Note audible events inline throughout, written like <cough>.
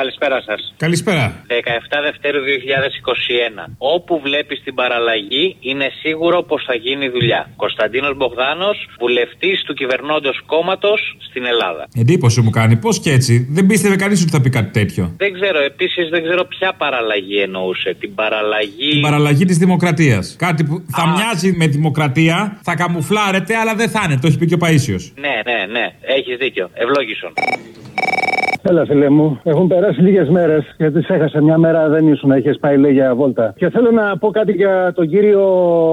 Καλησπέρα σας. Καλησπέρα. 17 Δευτέρου 2021. Όπου βλέπεις την παραλλαγή, είναι σίγουρο πως θα γίνει δουλειά. Κωνσταντίνος Μπογδάνος, βουλευτής του κυβερνώντος κόμματος στην Ελλάδα. Εντύπωση μου κάνει. Πώς και έτσι. Δεν πίστευε κανείς ότι θα πει κάτι τέτοιο. Δεν ξέρω, επίσης δεν ξέρω ποια παραλλαγή εννοούσε. Την παραλλαγή. Την παραλλαγή της δημοκρατίας. Κάτι που θα μοιάζει με δημοκρατία, θα καμουφλάρεται, αλλά δεν θα είναι. Το έχει πει και ο Παίσιος. Ναι, ναι, ναι. Έχεις δίκιο. Ευλόγησον. Έλα, φίλε μου. Έχουν περάσει λίγες μέρες γιατί σε έχασα μια μέρα δεν ήσουν. Είχες πάει λέει για βόλτα. Και θέλω να πω κάτι για τον κύριο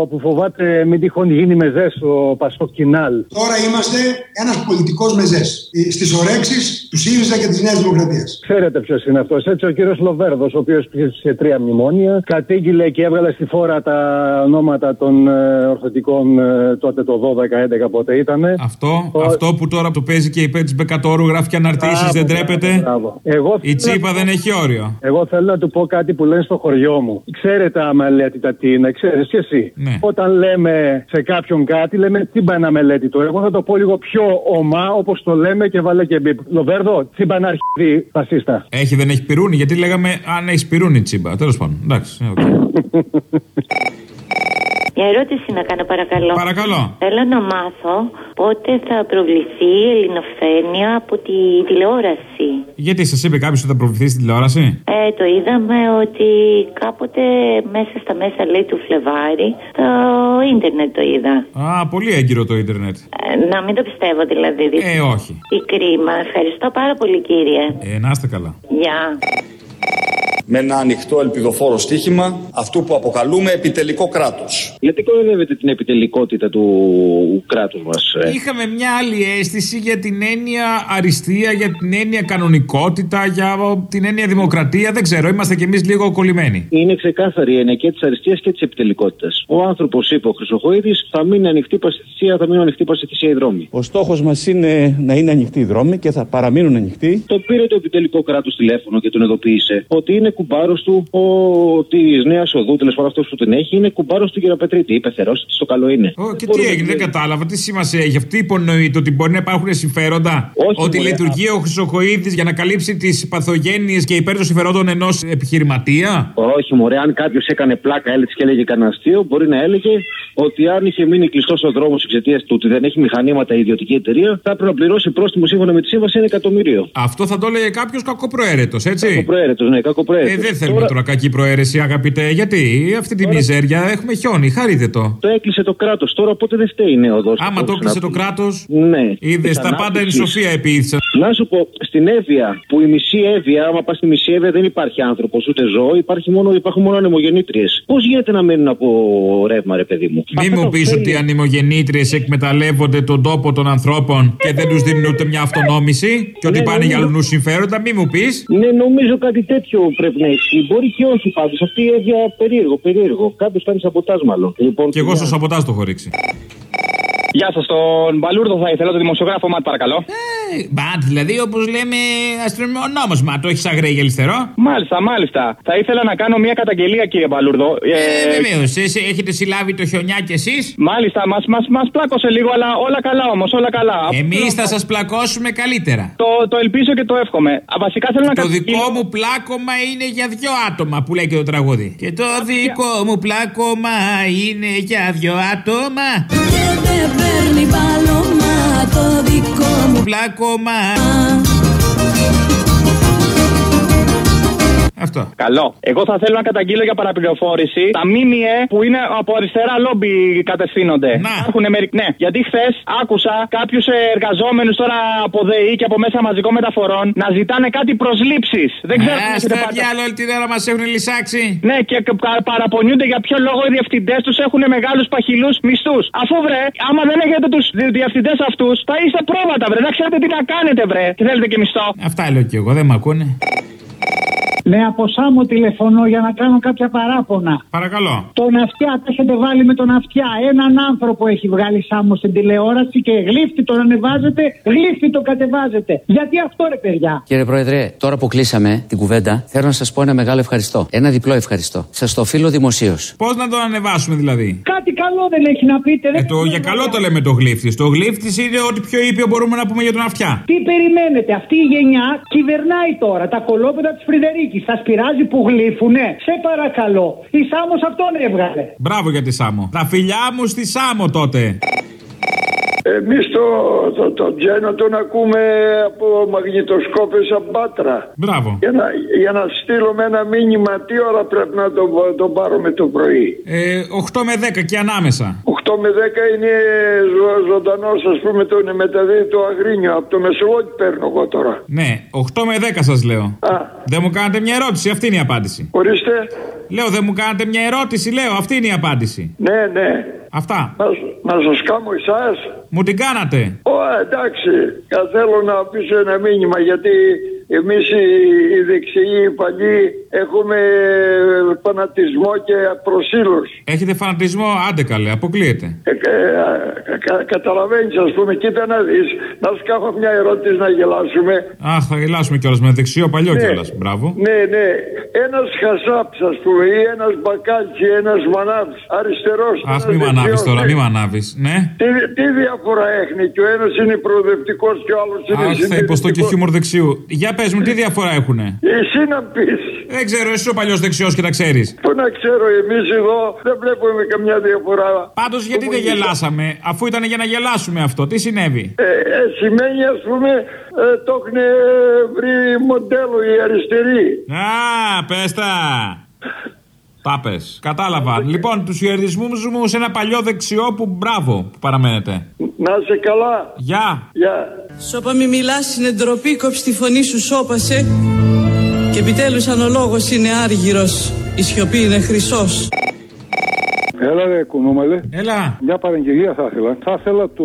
που φοβάται μην τυχόν γίνει μεζές, ο Πασό Κινάλ. Τώρα είμαστε ένας πολιτικός μεζές. Στις ορέξεις του ΣΥΡΙΖΑ και της Νέας Δημοκρατίας. Ξέρετε ποιος είναι αυτός. Έτσι, ο κύριος Λοβέρδος, ο οποίος πήγε τρία μνημόνια, κατήγγειλε και έβγαλε στη φόρα τα ονόματα των ε, ορθωτικών ε, τότε το 12-11 πότε ήταν. Αυτό, αυτό που τώρα το παίζει και υπέρ τη Μπεκατόρου γράφει και αναρτήσεις, δεν τρέπεται. Εγώ Η τσίπα δεν έχει όριο. Εγώ θέλω να του πω κάτι που λένε στο χωριό μου. Ξέρετε αμελέτητα τι είναι, ξέρεις και εσύ. Ναι. Όταν λέμε σε κάποιον κάτι, λέμε τι μπαν αμελέτητο. Εγώ θα το πω λίγο πιο ομά, όπως το λέμε και βάλε και μπίπ. Λοβέρδο, τσίμπα να αρχίσει φασίστα. Έχει, δεν έχει πυρούνι, γιατί λέγαμε αν έχεις πυρούνι τσίμπα. Τέλος πάντων. Εντάξει. οκ. <laughs> Μια ερώτηση να κάνω παρακαλώ. Παρακαλώ. Θέλω να μάθω πότε θα προβληθεί η ελληνοφρένεια από τη τηλεόραση. Γιατί σας είπε κάποιος ότι θα προβληθεί στην τηλεόραση; Ε, το είδαμε ότι κάποτε μέσα στα μέσα λέει του Φλεβάρι το ίντερνετ το είδα. Α, πολύ έγκυρο το ίντερνετ. Ε, να μην το πιστεύω δηλαδή. Ε, όχι. Τι κρίμα. Ευχαριστώ πάρα πολύ κύριε. Ε, να είστε καλά. Γεια. Με ένα ανοιχτό ελπιδοφόρο στοίχημα αυτού που αποκαλούμε επιτελικό κράτος. Γιατί κοροϊδεύετε την επιτελικότητα του κράτους μας, Είχαμε μια άλλη αίσθηση για την έννοια αριστεία, για την έννοια κανονικότητα, για την έννοια δημοκρατία. Δεν ξέρω, είμαστε κι εμείς λίγο κολλημένοι. Είναι ξεκάθαρη η έννοια και της αριστείας και της επιτελικότητας. Ο άνθρωπος, είπε ο Χρυσοχοίδης, θα μείνει ανοιχτή πασιθυσία, θα μείνουν ανοιχτή πασιθυσία οι δρόμοι. Ο στόχος μας είναι να είναι ανοιχτοί οι δρόμοι και θα παραμείνουν ανοιχτοί. Το πήρε το επιτελικό κράτος τηλέφωνο και τον ειδοποίησε ότι είναι κουμπάρος του ο, της νέας οδού, τέλος πάντων αυτός που την έχει, είναι κουμπάρος του Γεραπετρίτη. Είπε θερώστη, στο καλό είναι. Ω, και τι έγινε, δεν κατάλαβα. Τι σημασία έχει. Αυτή υπονοείται ότι μπορεί να υπάρχουν συμφέροντα. Όχι, ότι μωρέ, λειτουργεί ο Χρυσοκοίδη για να καλύψει τις παθογένειες και υπέρ των συμφερόντων ενός επιχειρηματία; Όχι, μωρέ, αν κάποιος έκανε πλάκα, έλεγε και έλεγε κανένα αστείο, μπορεί να έλεγε ότι αν είχε μείνει κλειστός ο δρόμος εξαιτίας του ότι δεν έχει μηχανήματα η ιδιωτική εταιρεία, θα έπρεπε να πληρώσει πρόστιμο σύμφωνα με τη σύμβαση ένα εκατομμύριο. Αυτό θα το έλεγε κάποιος κακοπροαίρετος, έτσι; Κακοπροαίρετος, ναι, κακοπροαίρετος. Ε, δεν θέλουμε τώρα... κακή προαίρεση, αγαπητέ. Γιατί αυτή τη μιζέρια έχουμε χιόνι, χαρείτε το. Το έκλεισε το κράτος. Τώρα πότε δεν φταίει η νέο δόση. Άμα το έκλεισε το κράτος. Ναι. Είδες τα πάντα είναι σοφία επίθεσαν. Να σου πω, στην Εύβοια, που η μισή Εύβοια, άμα πας στη μισή Εύβοια δεν υπάρχει άνθρωπος ούτε ζώο, υπάρχει μόνο, υπάρχουν μόνο ανεμογεννήτριες. Πώς γίνεται να μένουν από ρεύμα, ρε παιδί μου; Μην μου πεις ότι οι ανεμογεννήτριες εκμεταλλεύονται τον τόπο των ανθρώπων και δεν τους δίνουν ούτε μια αυτονόμηση και ότι Ναι, πάνε για νομίζω. αλλού συμφέροντα. Μην μου πεις. Ναι, νομίζω κάτι τέτοιο πρέπει να ισχύει. Μπορεί και όχι πάντως. Αυτή η Εύβοια περίεργο, περίεργο. Κάποιος κάνει σαμποτάζ μάλλον. Λοιπόν, Και εγώ στο σαμποτάζ το έχω ρίξει. Γεια σας, τον Μπαλούρδο θα ήθελα, τον δημοσιογράφο Ματ, παρακαλώ. Μπαντ, δηλαδή όπως λέμε αστυνομικό μα, το έχεις αγρέ γελιστερό. Μάλιστα, μάλιστα. Θα ήθελα να κάνω μια καταγγελία, κύριε Μπαλούρδο. Ε, βεβαίως, έχετε συλλάβει το χιονιά κι εσείς; Μάλιστα, μας μας, μας πλάκωσε λίγο, αλλά όλα καλά όμως, όλα καλά. Εμείς θα σας πλακώσουμε καλύτερα. Το, το ελπίζω και το εύχομαι. Α, Βασικά θέλω να Το καταγγείλω- δικό μου πλάκωμα είναι για δυο άτομα που λέει και το τραγούδι. Και το δικό μου πλάκωμα είναι για δυο άτομα. Και δεν παίρνει πάλωμα το δικό μου πλάκωμα. Αυτό. Καλό. Εγώ θα θέλω να καταγγείλω για παραπληροφόρηση τα ΜΜΕ που είναι από αριστερά λόμπι κατευθύνονται. Να. Έχουν μερικ... Ναι, γιατί χθες άκουσα κάποιους εργαζόμενους τώρα από ΔΕΗ και από μέσα μαζικών μεταφορών να ζητάνε κάτι προσλήψεις. Δεν ξέρω Α, αν έχετε στα πάρει- διάλογο όλη την ώρα μας έχουν λυσάξει. Ναι, και κα- κα- παραπονιούνται για ποιο λόγο οι διευθυντές τους έχουν μεγάλους παχυλούς μισθούς. Αφού βρε, άμα δεν έχετε τους διευθυντές αυτούς, θα είστε πρόβατα, βρε. Δεν ξέρετε τι να κάνετε, βρε. Και θέλετε και μισθό. Αυτά λέω κι εγώ, δεν με ακούνε. Ναι, από Σάμο τηλεφωνώ για να κάνω κάποια παράπονα. Παρακαλώ. Τον αυτιά, τα έχετε βάλει με τον αυτιά. Έναν άνθρωπο έχει βγάλει Σάμο στην τηλεόραση και γλύφτη τον ανεβάζετε, γλύφτη τον κατεβάζετε. Γιατί αυτό ρε παιδιά; Κύριε Πρόεδρε, τώρα που κλείσαμε την κουβέντα, θέλω να σας πω ένα μεγάλο ευχαριστώ. Ένα διπλό ευχαριστώ. Σας το οφείλω δημοσίως. Πώς να τον ανεβάσουμε δηλαδή; Κάτι καλό δεν έχει να πείτε. Ε, δεν το, για καλό το λέμε το γλύφτης. Το γλύφτης είναι ό,τι πιο ήπιο μπορούμε να πούμε για τον αυτιά. Τι περιμένετε, αυτή η γενιά κυβερνάει τώρα τα κολόπεδα της Φρυδερίκης. Σας πειράζει που γλύφουνε; Σε παρακαλώ. Η Σάμος αυτόν έβγαλε. Μπράβο για τη Σάμο. Τα φιλιά μου στη Σάμο τότε. Εμείς το, το, το τζένο τον ακούμε από μαγνητοσκόπες από Πάτρα. Μπράβο. Για να, για να στείλουμε ένα μήνυμα, τι ώρα πρέπει να τον το πάρουμε το πρωί. Ε, 8 με 10 και ανάμεσα. 8 με 10 είναι ζω, ζωντανός, ας πούμε, το είναι μεταδίδει το Αγρίνιο. Από το Μεσολόγιο παίρνω εγώ τώρα. Ναι, 8 με 10 σας λέω. Α. Δεν μου κάνετε μια ερώτηση, αυτή είναι η απάντηση. Ορίστε. Λέω, δεν μου κάνετε μια ερώτηση, λέω, αυτή είναι η απάντηση. Ναι, ναι. Αυτά. Να, σ- να σα κάνω εσάς. Μου την κάνατε. Ω, εντάξει. Κα- Θέλω να αφήσω ένα μήνυμα γιατί εμείς οι, οι δεξιοί, οι παλιοί, έχουμε φανατισμό και προσήλωση. Έχετε φανατισμό, άντε καλέ, αποκλείεται. Ε, κα, κα, Καταλαβαίνεις, ας πούμε, κοίτα να δεις. Να σου κάνω μια ερώτηση να γελάσουμε. Αχ, θα γελάσουμε κιόλας με δεξιό παλιό Ναι. κιόλας. Μπράβο. Ναι, ναι. Ένας χασάπς, ας πούμε, ή ένας μπακάλτσι, ένας μανάβς, αριστερός. Αχ, μη μ' ανάβει τώρα, μη μ' ανάβει. Ναι. Τι, τι διαφορά έχει και ο ένας είναι προοδευτικός και ο άλλος είναι Αχ, θα υποστώ και χιούμορ δεξιού. Για πες μου, τι διαφορά έχουνε; Εσύ να πει. Δεν ξέρω, εσύ ο παλιός δεξιός και τα ξέρεις. Πού να ξέρω, εμείς εδώ δεν βλέπουμε καμιά διαφορά. Πάντως γιατί δεν γελάσαμε, αφού ήταν για να γελάσουμε αυτό, τι συνέβη; Ε, ε, σημαίνει, ας πούμε, ε, το έχουν βρει μοντέλο οι αριστεροί. Α, πες τα. Τα πες. Κατάλαβα. Λοιπόν, τους χαιρετισμούς μου σε ένα παλιό δεξιό που μπράβο που παραμένετε. Να είσαι καλά. Γεια. Γεια. Σώπα μη μιλάς είναι ντροπή, κόψ τη φωνή σου σώπασε Και επιτέλους αν ο λόγος είναι άργυρος, η σιωπή είναι χρυσός Έλα ρε κουνούμαλε. Έλα. Μια παραγγελία θα ήθελα. Θα ήθελα το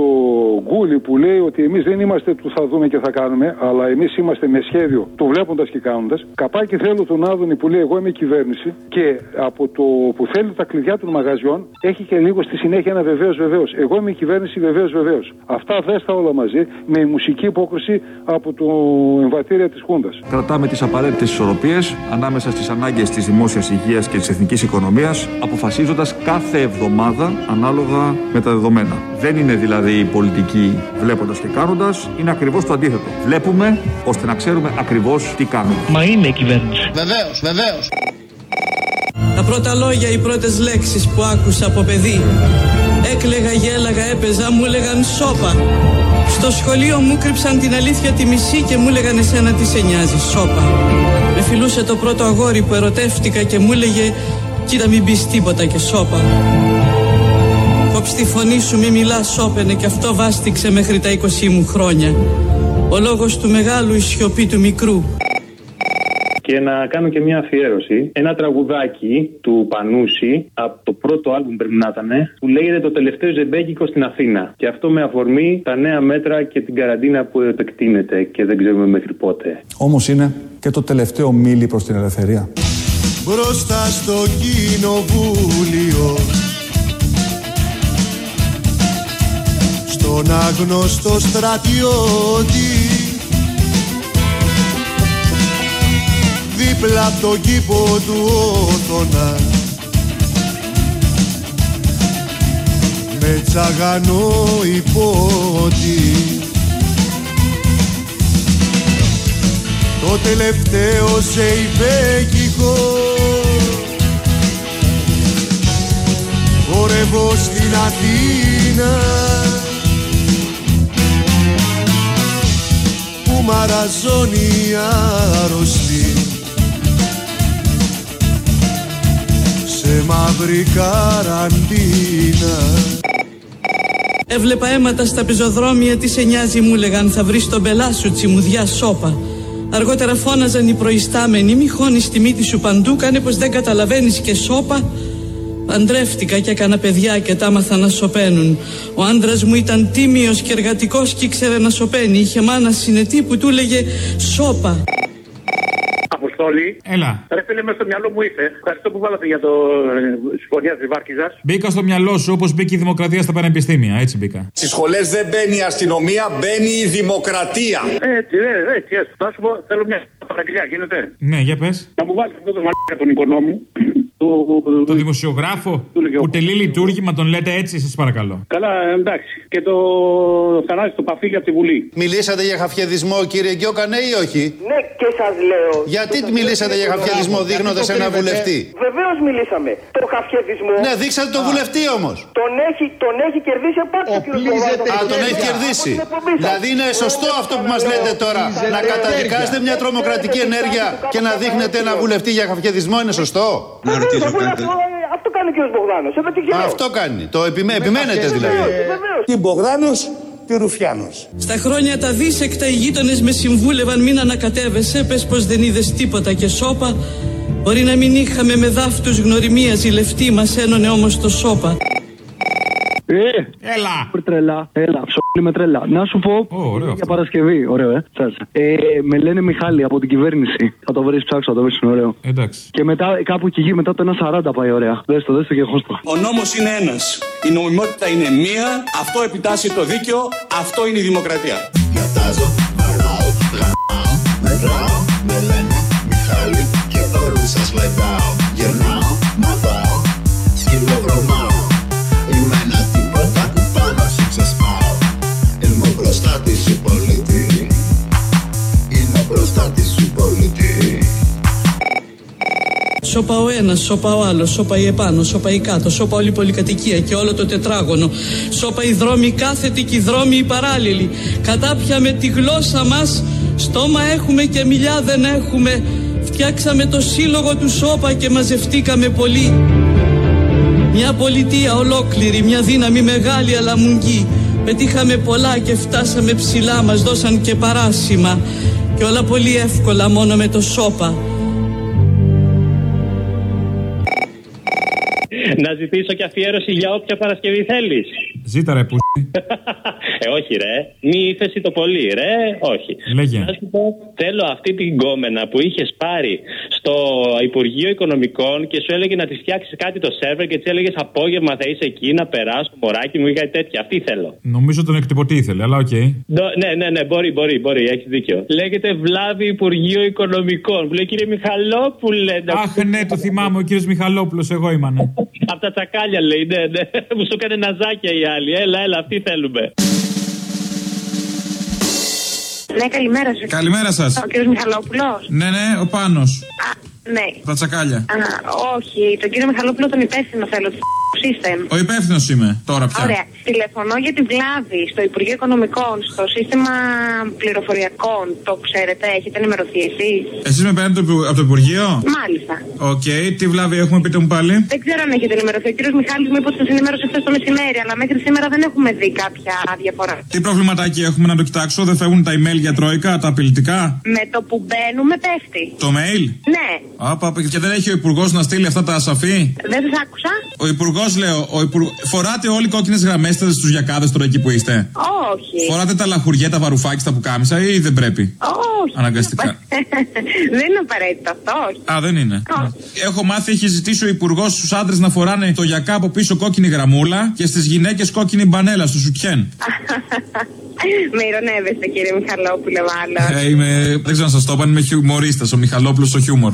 γκούλι που λέει ότι εμείς δεν είμαστε του θα δούμε και θα κάνουμε, αλλά εμείς είμαστε με σχέδιο του βλέποντας και κάνοντας. Καπάκι θέλω τον Άδωνη που λέει εγώ είμαι κυβέρνηση και από το που θέλει τα κλειδιά των μαγαζιών έχει και λίγο στη συνέχεια ένα βεβαίως βεβαίως. Εγώ είμαι η κυβέρνηση βεβαίως βεβαίως. Αυτά δέστα όλα μαζί με η μουσική υπόκριση από το εμβατήρια της Χούντας. Κρατάμε τις απαραίτητες ισορροπίες ανάμεσα στις ανάγκες της δημόσιας υγείας και της εθνικής οικονομίας, αποφασίζοντας κάθε εβδομάδα ανάλογα με τα δεδομένα. Δεν είναι δηλαδή η πολιτική βλέποντας και κάνοντας, είναι ακριβώς το αντίθετο. Βλέπουμε ώστε να ξέρουμε ακριβώς τι κάνουμε. Μα είναι η κυβέρνηση Βεβαίως, βεβαίως. Τα πρώτα λόγια, οι πρώτες λέξεις που άκουσα από παιδί Έκλεγα, γέλαγα, έπαιζα, μου έλεγαν σώπα Στο σχολείο μου κρύψαν την αλήθεια τη μισή και μου έλεγαν εσένα τι σε νοιάζει, σώπα Με φιλούσε το πρώτο αγόρι που ερωτεύτηκα και μου έλεγε Κοίτα μην πεις τίποτα και σώπα Κόψ τη φωνή σου μη μιλάς σώπαινε και αυτό βάστηξε μέχρι τα 20 μου χρόνια Ο λόγος του μεγάλου η σιωπή του μικρού Και να κάνω και μια αφιέρωση. Ένα τραγουδάκι του Πανούση από το πρώτο άλμπουμ πρέπει να ήταν που λέγεται Το τελευταίο ζεμπέκικο στην Αθήνα. Και αυτό με αφορμή τα νέα μέτρα και την καραντίνα που επεκτείνεται και δεν ξέρουμε μέχρι πότε. Όμως είναι και το τελευταίο μίλι προς την ελευθερία. Μπροστά στο κοινοβούλιο. Στον άγνωστο στρατιώτη. Δίπλα απ' τον κήπο του όθωνα. Με τσαγανό υπότι Το τελευταίο σε υπέκικο Χορεύω στην Αθήνα Που μαραζώνει άρρωστη Σε μαύρη καραντίνα Έβλεπα αίματα στα πεζοδρόμια, τι σε νοιάζει μου λέγαν θα βρεις τον πελά σου τσιμουδιά σώπα. Αργότερα φώναζαν οι προϊστάμενοι, μη χώνεις τη μύτη σου παντού, κάνε πως δεν καταλαβαίνεις και σώπα. Παντρεύτηκα και έκανα παιδιά και τα άμαθα να σωπαίνουν. Ο άντρας μου ήταν τίμιος και εργατικός και ήξερε να σωπαίνει. Είχε μάνα συνετή που του έλεγε σώπα. Αποστόλη. Έλα. Ρε φίλε, μέσα στο μυαλό μου ήρθε. Ευχαριστώ που βάλατε για το ε, συμφωνία της Βάρκιζα. Μπήκα στο μυαλό σου όπως μπήκε η δημοκρατία στα πανεπιστήμια. Έτσι μπήκα. Στις σχολές δεν μπαίνει η αστυνομία, μπαίνει η δημοκρατία. Έτσι, ε, έτσι, έτσι. Θα σου πω, θέλω μια παραγγελιά, γίνεται. Ναι, για πες. Να μου βάλεις αυτό το μαλάκα τον οικονόμου. Το, Το δημοσιογράφο που τελεί λειτουργήμα τον λέτε έτσι, σας παρακαλώ. Καλά, εντάξει. Και το Θανάση το Παφίλι από τη Βουλή. Μιλήσατε για χαφιεδισμό, κύριε Γκιόκανε, ή όχι; Ναι, και σας λέω. Γιατί μιλήσατε για χαφιεδισμό δείχνοντας ένα βουλευτή. Βεβαίως μιλήσαμε. Το χαφιεδισμό. Ναι, δείξατε τον βουλευτή όμως. Τον έχει, τον έχει κερδίσει απάνω ο Α, τον έχει κερδίσει. Δηλαδή είναι σωστό αυτό που μας λέτε τώρα. Να καταδικάσετε μια τρομοκρατική ενέργεια και να δείχνετε ένα βουλευτή για χαφιεδισμό είναι σωστό. Αυτό, αυτό κάνει ο κ. Μπογδάνος. Εγώ τι ξέρω. Αυτό κάνει. Το επιμέ- επιμένετε δηλαδή. Τι Μπογδάνος και Ρουφιάνος. Στα χρόνια τα δίσεκτα οι γείτονες με συμβούλευαν μην ανακατεύεσαι. Πες πως δεν είδες τίποτα και σώπα. Μπορεί να μην είχαμε με δάφτους γνωριμίας ζηλευτή, μας ένωνε όμως το σώπα. Ε, Έλα. Τρελά, έλα, ψωλή με τρελά. Να σου πω για Παρασκευή, ωραίο, ε. Τσάτσα. ε. Με λένε Μιχάλη από την κυβέρνηση. Θα το βρεις ψάξω, θα το βρεις, είναι ωραίο. Εντάξει. Και μετά κάπου εκεί γη, μετά το 1,40 πάει ωραία. Δες το, δες το και χώστο. Ο νόμος είναι ένας. Η νομιμότητα είναι μία. Αυτό επιτάσσει το δίκαιο. Αυτό είναι η δημοκρατία. Μετράω, με λένε Μιχάλη και όλους σας λεγάω Σώπα ο ένας, σώπα ο άλλος, σώπα η επάνω, σώπα η κάτω, σώπα όλη η πολυκατοικία και όλο το τετράγωνο. Σώπα οι δρόμοι κάθετοι και οι δρόμοι οι παράλληλοι. Κατάπια με τη γλώσσα μας, στόμα έχουμε και μιλιά δεν έχουμε. Φτιάξαμε το σύλλογο του σώπα και μαζευτήκαμε πολύ. Μια πολιτεία ολόκληρη, μια δύναμη μεγάλη αλλά μουγγί. Πετύχαμε πολλά και φτάσαμε ψηλά, μας δώσαν και παράσημα. Και όλα πολύ εύκολα μόνο με το σώπα. Να ζητήσω και αφιέρωση για όποια Παρασκευή θέλεις. Ζήτα ρε που. Ε, όχι, ρε. Μη ύφεση το πολύ, ρε. Όχι. Λέγε. Να σου πω, θέλω αυτή την κόμενα που είχες πάρει στο Υπουργείο Οικονομικών και σου έλεγε να της φτιάξεις κάτι το σερβερ και της έλεγες Απόγευμα θα είσαι εκεί να περάσω, μωράκι μου ή κάτι τέτοια. Αυτή θέλω. Νομίζω τον εκτυπωτή ήθελε, αλλά οκ. Νο- Ναι, ναι, ναι, μπορεί, μπορεί, μπορεί, έχεις δίκιο. Λέγεται Βλάβη Υπουργείο Οικονομικών. Που λέει κύριε Μιχαλόπουλε. να- Αχ, ναι, το θυμάμαι, ο κύριος Μιχαλόπουλος, εγώ ήμανε. <laughs> Απ' τα τσακάλια λέει, ναι, ναι. Μου σου έκανε ναζάκια οι άλλοι. Έλα, έλα, αυτή θέλουμε; Ναι, καλημέρα σας. Καλημέρα σας. Ο κύριος Μιχαλόπουλος. Ναι, ναι, ο πάνω. Ναι. Τα τσακάλια. Α, όχι, τον κύριο Μιχαλόπουλο τον υπεύθυνο θέλω του System. Ο υπεύθυνος είμαι, τώρα πια. Ωραία. Τηλεφωνώ για τη βλάβη στο Υπουργείο Οικονομικών, στο σύστημα πληροφοριακών. Το ξέρετε, έχετε ενημερωθεί εσείς; Εσείς με παίρνετε από το- από το Υπουργείο; Μάλιστα. Οκ, τι βλάβη έχουμε, πείτε μου πάλι. Δεν ξέρω αν έχετε ενημερωθεί. Ο κύριος Μιχάλης μου είπε ότι σας ενημέρωσε χθες το μεσημέρι, αλλά μέχρι σήμερα δεν έχουμε δει κάποια διαφορά. Τι προβληματάκι έχουμε να το κοιτάξω, δεν φεύγουν τα email για τρόικα, τα απειλητικά; Με το που μπαίνουμε πέφτει. Το mail; Ναι, Άπα, άπα, και δεν έχει ο Υπουργός να στείλει αυτά τα ασαφή. δεν σας άκουσα. Ο Υπουργός, λέω, ο υπουργ... φοράτε όλοι κόκκινες γραμμές στου γιακάδε τώρα εκεί που είστε; Όχι. Φοράτε τα λαχουριέ, τα βαρουφάκι στα πουκάμισα ή δεν πρέπει; Όχι. Αναγκαστικά. <laughs> δεν είναι απαραίτητο αυτό, όχι. Α, δεν είναι. Έχω μάθει, έχει ζητήσει ο Υπουργός στους άντρες να φοράνε το γιακά από πίσω κόκκινη γραμμούλα και στις γυναίκες κόκκινη μπανέλα στο σουτιέν. <laughs> Με ηρωνεύεστε κύριε Μιχαλόπουλε μάλλον. Ε, είμαι, δεν ξέρω να σας το είπα, είμαι χιουμορίστας, ο Μιχαλόπουλος στο χιούμορ.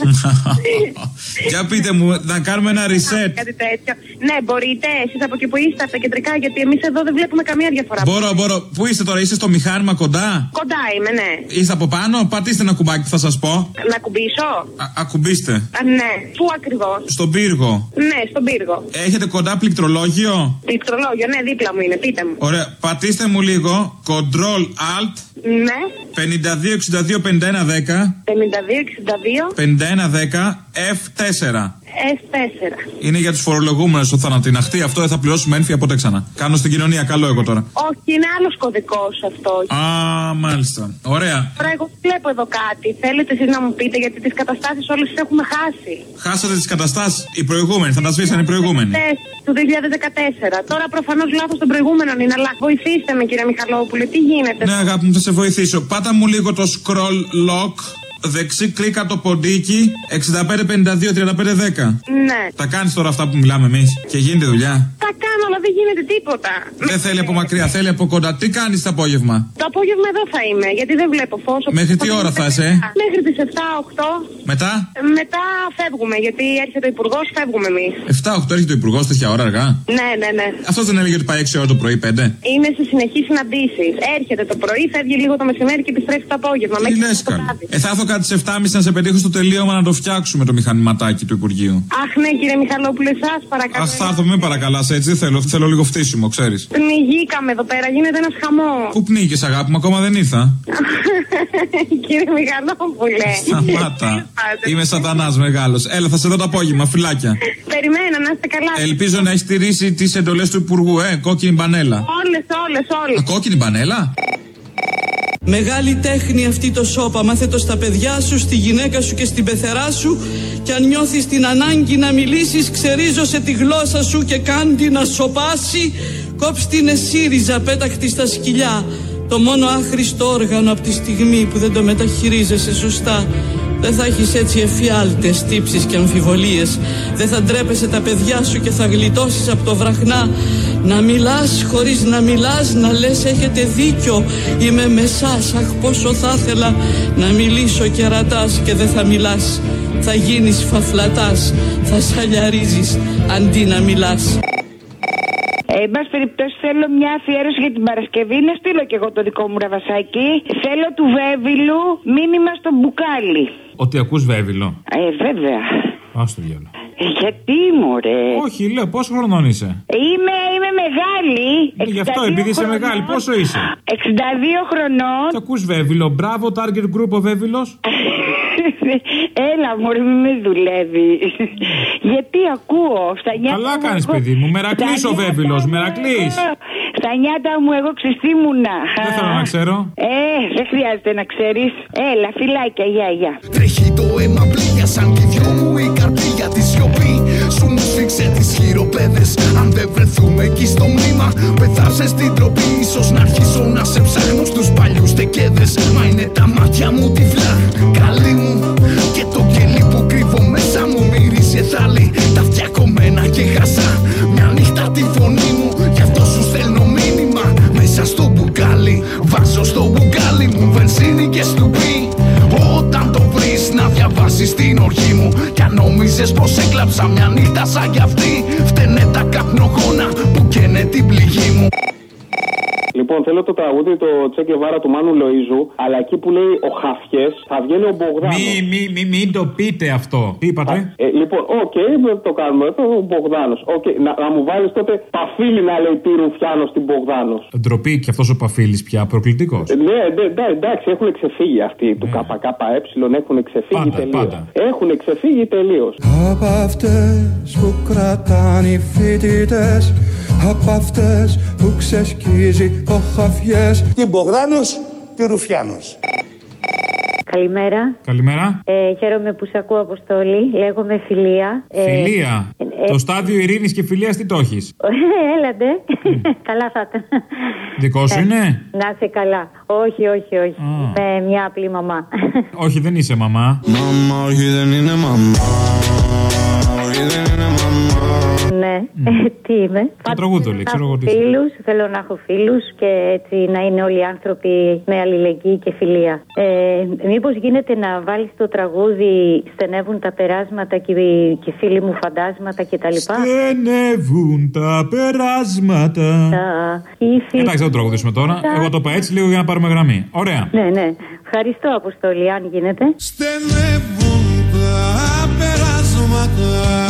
<laughs> Για πείτε μου, να κάνουμε ένα reset. Κάτι τέτοιο. Ναι, μπορείτε εσείς από εκεί που είστε, από τα κεντρικά, γιατί εμείς εδώ δεν βλέπουμε καμία διαφορά. Μπορώ, μπορώ. Πού είστε τώρα, είστε στο μηχάνημα κοντά; Κοντά είμαι, ναι. Είστε από πάνω, πατήστε ένα κουμπάκι που θα σας πω. Να κουμπίσω; Α, ακουμπήστε. Α, ναι. Πού ακριβώς; Στον πύργο. Ναι, στον πύργο. Έχετε κοντά πληκτρολόγιο; Πληκτρολόγιο, ναι, δίπλα μου είναι, πείτε μου. Ωραία. Πατήστε μου λίγο. Control Alt Ναι, 52 62 51 10 52-62 51 10 F4. S4. Είναι για τους φορολογούμενους ο θανατιναχτή. Αυτό δεν θα πληρώσουμε ένφια ποτέ ξανά. Κάνω στην κοινωνία, καλό εγώ τώρα. Όχι, είναι άλλος κωδικός αυτό. Α, μάλιστα. Ωραία. Τώρα εγώ βλέπω εδώ κάτι. Θέλετε εσείς να μου πείτε γιατί τις καταστάσεις όλες τις έχουμε χάσει. Χάσατε τις καταστάσεις. Οι προηγούμενοι, θα τα σβήσαν οι προηγούμενοι. Χθες, του 2014. Τώρα προφανώς λάθος των προηγούμενων είναι, αλλά βοηθήστε με κύριε Μιχαλόπουλε, τι γίνεται; Ναι, αγάπη μου, θα σε βοηθήσω. Πάτα μου λίγο το scroll lock. Δεξί κλίκα το ποντίκι 65-52-35-10. Ναι. Τα κάνεις τώρα αυτά που μιλάμε εμείς και γίνεται δουλειά. Τα κάνω, αλλά δεν γίνεται τίποτα. Δεν θέλει από μακριά, θέλει από κοντά. Τι κάνεις το απόγευμα; Το απόγευμα εδώ θα είμαι, γιατί δεν βλέπω φως. Μέχρι τι ώρα θα είσαι, ε; Μέχρι τις 7-8. Μετά; Μετά φεύγουμε, γιατί έρχεται ο υπουργός, φεύγουμε εμείς. 7-8 έρχεται ο υπουργός τέτοια ώρα αργά; Ναι, ναι, ναι. Αυτός δεν έλεγε ότι πάει 6 ώρα το πρωί, 5. Είναι σε συνεχείς συναντήσεις. Έρχεται το πρωί, φεύγει λίγο το μεσημέρι και επιστρέφει το απόγευμα. Τι Μέχρι λες, το καλά. βράδυ. Ε, θα έρθω κάτι σε 7.30 να σε πετύχω στο τελείωμα να το φτιάξουμε το μηχανηματάκι του Υπουργείου. Αχ, ναι, κύριε Μιχαλόπουλο, εσά παρακαλώ. Αχ, θα έρθω, με παρακαλάς έτσι, δεν θέλω. Θέλω λίγο φτύσιμο, ξέρεις. Πνιγήκαμε εδώ πέρα, γίνεται ένας χαμός. Πού πνίγηκε, αγάπη μου, ακόμα δεν ήρθα. <laughs> κύριε Μιχαλόπουλε. Σταμάτα. Είμαι σατανάς μεγάλος. Έλα, θα σε δω το απόγευμα, φυλάκια. Περιμένω να είστε καλά. Ελπίζω να έχεις τηρήσει τις εντολές του Υπουργού, ε, κόκκινη μπανέλα. Όλες, όλες, όλες. Α, κόκκινη μπανέλα; Μεγάλη τέχνη αυτή το σώπα. Μάθε το στα παιδιά σου, στη γυναίκα σου και στην πεθερά σου. Και αν νιώθεις την ανάγκη να μιλήσεις, ξερίζωσε τη γλώσσα σου και κάντι να σοπάσει. Κόψ την εσύριζα, πέταχτη στα σκυλιά. Το μόνο άχρηστο όργανο από τη στιγμή που δεν το μεταχειρίζεσαι σωστά. Δεν θα έχεις έτσι εφιάλτες, τύψεις και αμφιβολίες. Δεν θα ντρέπεσαι τα παιδιά σου και θα γλιτώσεις από το βραχνά. Να μιλάς χωρίς να μιλάς, να λες έχετε δίκιο. Είμαι με σας, αχ πόσο θα ήθελα να μιλήσω και ρατάς και δεν θα μιλάς. Θα γίνεις φαφλατάς, θα σαλιαρίζεις αντί να μιλάς. Ε, εν πάση περιπτώσει, θέλω μια αφιέρωση για την Παρασκευή. Να στείλω κι εγώ το δικό μου ραβασάκι. Θέλω του Βέβυλου μήνυμα στο μπουκάλι. Ότι ακούς βέβυλο. Ε, βέβαια. Α το διάλογο. Ε, γιατί, μωρέ; Όχι, λέω, πόσο χρονών είσαι; Είμαι, είμαι μεγάλη. Ε, Γι' αυτό, 62 επειδή είσαι χρονών. μεγάλη, πόσο είσαι; 62 χρονών. Τι ακούς βέβυλο, μπράβο, target group ο βέβυλος. <laughs> Έλα, μωρέ, μην με δουλεύεις. Γιατί ακούω. Στα νιάτα Καλά μου κάνεις εγώ- παιδί μου, μερακλής Στα ο νιάτα βέβυλος, μου μερακλής. εγώ- Στα νιάτα μου, εγώ ξεστήμουνα. Δεν θέλω να ξέρω. Ε, δεν χρειάζεται να ξέρεις. Έλα, φυλάκια, γεια, γεια. Τρέχει το αίμα Σου μου σφίξε τις χειροπέδες. Αν δεν βρεθούμε εκεί στο μνήμα Πεθάσε στην τροπή. Ίσως να αρχίσω να σε ψάχνω στους παλιούς τεκέδες. Μα είναι τα μάτια μου τυφλά Καλή μου Και το κελί που κρύβω μέσα μου μυρίζει εθάλη Τα αυτιά κομμένα και χασά. Μια νύχτα τη φωνή μου Γι' αυτό σου στέλνω μήνυμα. Μέσα στο μπουκάλι Βάζω στο μπουκάλι μου βενζίνη και στουπί. Όταν το βρεις να διαβάσεις την οργή μου Κι αν νόμιζες πως έκλαψα μια νύχτα σαν κι αυτή; Φταίνε τα καπνογόνα που καίνε την πληγή μου Λοιπόν, θέλω το τραγούδι το Τσε Γκεβάρα του Μάνου Λοίζου, αλλά εκεί που λέει ο Χαφιές θα βγαίνει ο Μπογδάνος. Μη, μη, μη, μην το πείτε αυτό. Τι είπατε; Ε, λοιπόν, οκ, το κάνουμε. Το ο Μπογδάνος. να, να μου βάλεις τότε παφίλι να λέει τι Ρουφιάνος τι Μπογδάνος. Ντροπή και αυτός ο Παφίλης πια, προκλητικός. Ε, ναι, ναι, ναι, εντάξει, έχουν ξεφύγει αυτοί του ΚΚΕ, έχουν ξεφύγει τελείως. Έχουν ξεφύγει τελείως. Από αυτές που κρατάνε οι φοιτητές Από αυτές που ξεσκίζει ο χαφιές Τι Μπογδάνος, τι Ρουφιάνος. Καλημέρα. Καλημέρα. Ε, χαίρομαι που σε ακούω, Αποστόλη. Λέγομαι Φιλία. Ε, Φιλία. ε, Το στάδιο ειρήνης και φιλίας τι το έχεις; <laughs> Έλατε. <laughs> καλά θα ήταν. Δικό σου Ε, είναι; Να είσαι καλά. Όχι, όχι, όχι. Είμαι μια απλή μαμά. Όχι, δεν είσαι μαμά. Μαμά, όχι δεν είναι μαμά Όχι δεν είναι μαμά ναι. Ε, τι είμαι. Το τραγούδι λέει, ξέρω εγώ τι. είσαι. Φίλους, θέλω να έχω φίλους και έτσι να είναι όλοι οι άνθρωποι με αλληλεγγύη και φιλία. Ε, Μήπως γίνεται να βάλεις το τραγούδι Στενεύουν τα περάσματα και, και φίλοι μου φαντάσματα κτλ. Στενεύουν τα περάσματα. Εντάξει, δεν το τραγουδήσουμε τώρα. Εγώ το είπα έτσι λίγο για να πάρουμε γραμμή. Ωραία. Ναι, ναι. Ευχαριστώ, Αποστολή, αν γίνεται. Στενεύουν τα περάσματα Οι φίλοι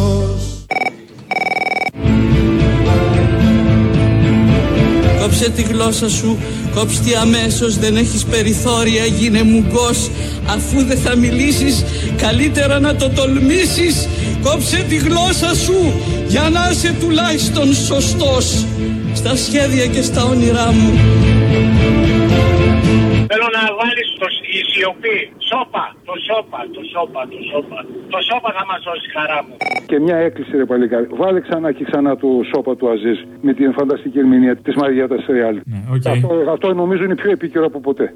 Κόψε τη γλώσσα σου, Κόψτε αμέσως δεν έχεις περιθώρια γίνε μουγκός. Αφού δεν θα μιλήσεις καλύτερα να το τολμήσεις. Κόψε τη γλώσσα σου για να είσαι τουλάχιστον σωστός. Στα σχέδια και στα όνειρά μου Θέλω να βάλεις το η σιωπή. Σόπα, το σόπα, το σόπα, το σόπα. Το σόπα θα μας δώσει χαρά μου. Και μια έκκληση ρε παλικάρι. Βάλε ξανά και ξανά το σώπα του Αζίζ με την φανταστική ερμηνεία της Μαριέτα Ρεάλ. αυτό, αυτό νομίζω είναι πιο επίκαιρο από ποτέ.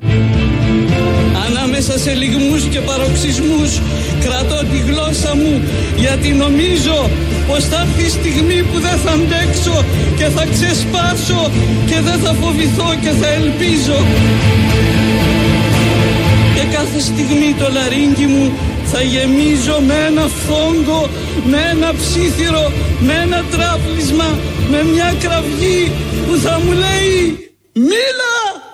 Ανάμεσα σε λιγμούς και παροξισμούς κρατώ τη γλώσσα μου γιατί νομίζω πως θα έρθει η στιγμή που δεν θα αντέξω και θα ξεσπάσω και δεν θα φοβηθώ και θα ελπίζω. Και κάθε στιγμή το λαρίνκι μου θα γεμίζω με ένα φόγκο, με ένα ψήθυρο, με ένα τράπλισμα, με μια κραυγή που θα μου λέει «Μίλα!»